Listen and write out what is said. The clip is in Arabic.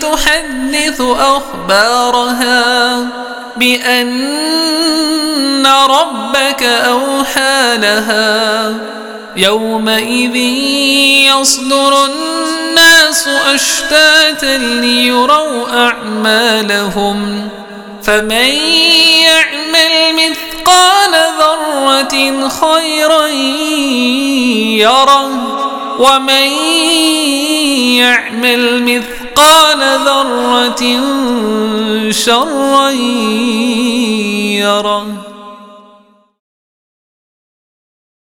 تحدث أخبارها بأن ربك أوحى لها. يومئذ يصدر الناس أشتاتا ليروا أعمالهم. فمن يعمل مثقال ذرة خيرا يره ومن يعمل مثقال ذرة شرا يره.